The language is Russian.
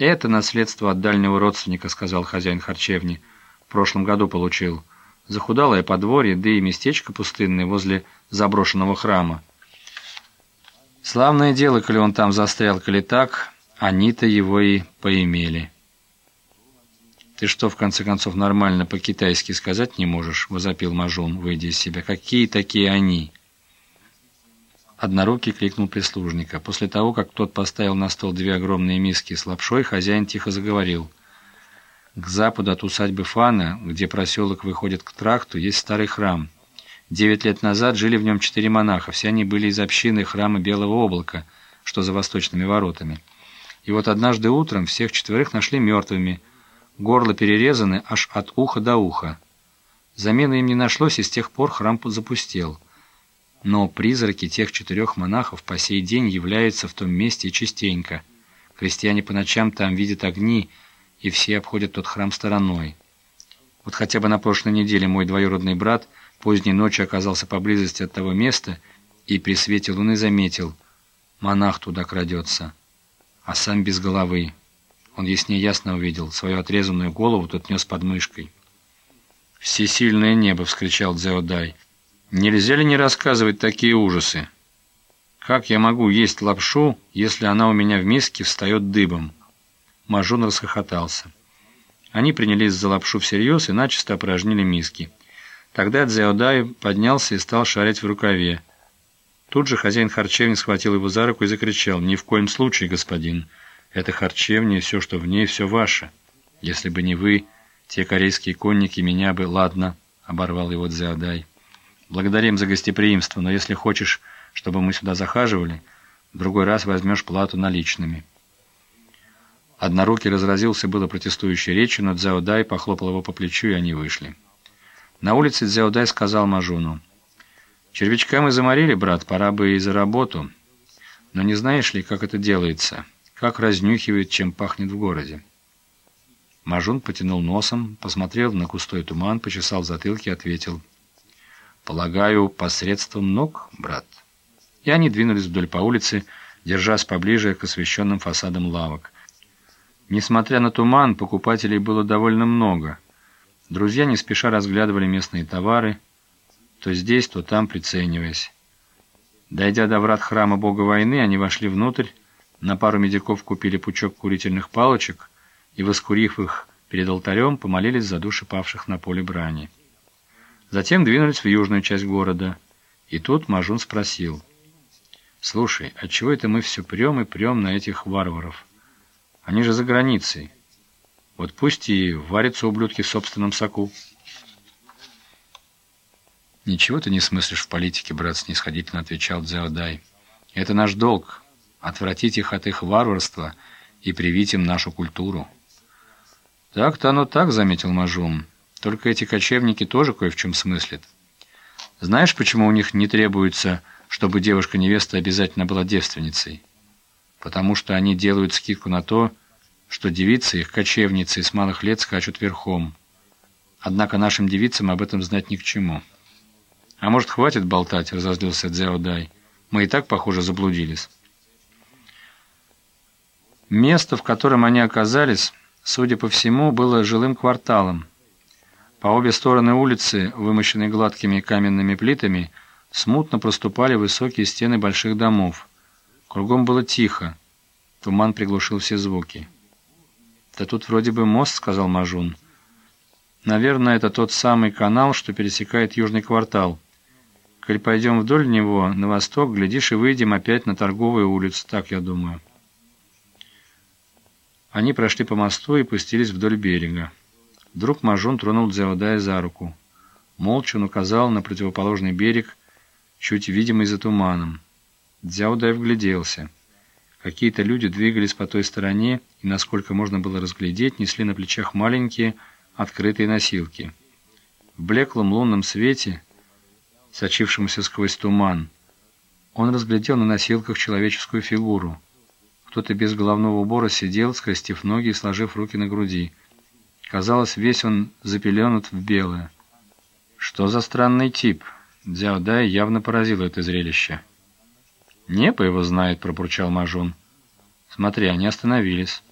«Это наследство от дальнего родственника», — сказал хозяин харчевни. «В прошлом году получил. Захудалое подворье, да и местечко пустынное возле заброшенного храма. Славное дело, коли он там застрял, коли так, они-то его и поимели». «Ты что, в конце концов, нормально по-китайски сказать не можешь?» — возопил Мажун, выйдя из себя. «Какие такие они?» Однорукий кликнул прислужника. После того, как тот поставил на стол две огромные миски с лапшой, хозяин тихо заговорил. К западу от усадьбы Фана, где проселок выходит к тракту, есть старый храм. Девять лет назад жили в нем четыре монаха. Все они были из общины храма Белого облака, что за восточными воротами. И вот однажды утром всех четверых нашли мертвыми. Горло перерезаны аж от уха до уха. Замены им не нашлось, и с тех пор храм запустел. Но призраки тех четырех монахов по сей день являются в том месте частенько. Крестьяне по ночам там видят огни, и все обходят тот храм стороной. Вот хотя бы на прошлой неделе мой двоюродный брат поздней ночью оказался поблизости от того места и при свете луны заметил, монах туда крадется, а сам без головы. Он яснее ясно увидел, свою отрезанную голову тот нес под мышкой. «Всесильное небо!» — вскричал Дзеодай — Нельзя ли не рассказывать такие ужасы? Как я могу есть лапшу, если она у меня в миске встает дыбом? Мажун расхохотался. Они принялись за лапшу всерьез и начисто опорожнили миски. Тогда Дзяодай поднялся и стал шарить в рукаве. Тут же хозяин харчевни схватил его за руку и закричал, «Ни в коем случае, господин, это харчевня и все, что в ней, все ваше. Если бы не вы, те корейские конники меня бы...» «Ладно», — оборвал его Дзяодай. Благодарим за гостеприимство, но если хочешь, чтобы мы сюда захаживали, в другой раз возьмешь плату наличными». Однорукий разразился было протестующей речью, но Цзяодай похлопал его по плечу, и они вышли. На улице Цзяодай сказал Мажуну, «Червячка мы заморили, брат, пора бы и за работу. Но не знаешь ли, как это делается? Как разнюхивает, чем пахнет в городе?» Мажун потянул носом, посмотрел на густой туман, почесал затылки и ответил, Полагаю, посредством ног, брат. И они двинулись вдоль по улице, держась поближе к освещенным фасадам лавок. Несмотря на туман, покупателей было довольно много. Друзья не спеша разглядывали местные товары, то здесь, то там прицениваясь. Дойдя до врат храма бога войны, они вошли внутрь, на пару медиков купили пучок курительных палочек и, воскурив их перед алтарем, помолились за души павших на поле брани. Затем двинулись в южную часть города. И тут Мажун спросил. «Слушай, а чего это мы все прем и прем на этих варваров? Они же за границей. Вот пусть и варятся ублюдки в собственном соку». «Ничего ты не смыслишь в политике, брат», — снисходительно отвечал Дзяодай. «Это наш долг — отвратить их от их варварства и привить им нашу культуру». «Так-то оно так», — заметил Мажун. Только эти кочевники тоже кое в чем смыслят. Знаешь, почему у них не требуется, чтобы девушка-невеста обязательно была девственницей? Потому что они делают скидку на то, что девицы, их кочевницы с малых лет скачут верхом. Однако нашим девицам об этом знать ни к чему. «А может, хватит болтать?» — разозлился Дзяодай. «Мы и так, похоже, заблудились». Место, в котором они оказались, судя по всему, было жилым кварталом, по обе стороны улицы, вымощенной гладкими каменными плитами, смутно проступали высокие стены больших домов. Кругом было тихо. Туман приглушил все звуки. «Да тут вроде бы мост», — сказал Мажун. «Наверное, это тот самый канал, что пересекает южный квартал. Коль пойдем вдоль него, на восток, глядишь, и выйдем опять на торговую улицу, так я думаю». Они прошли по мосту и пустились вдоль берега. Вдруг Мажун тронул Дзяодая за руку. Молча он указал на противоположный берег, чуть видимый за туманом. Дзяодай вгляделся. Какие-то люди двигались по той стороне и, насколько можно было разглядеть, несли на плечах маленькие открытые носилки. В блеклом лунном свете, сочившемуся сквозь туман, он разглядел на носилках человеческую фигуру. Кто-то без головного убора сидел, скрестив ноги и сложив руки на груди. Казалось, весь он запеленут в белое. Что за странный тип? Дзяо Дай явно поразило это зрелище. «Непа его знает», — пробурчал Мажун. «Смотри, они остановились».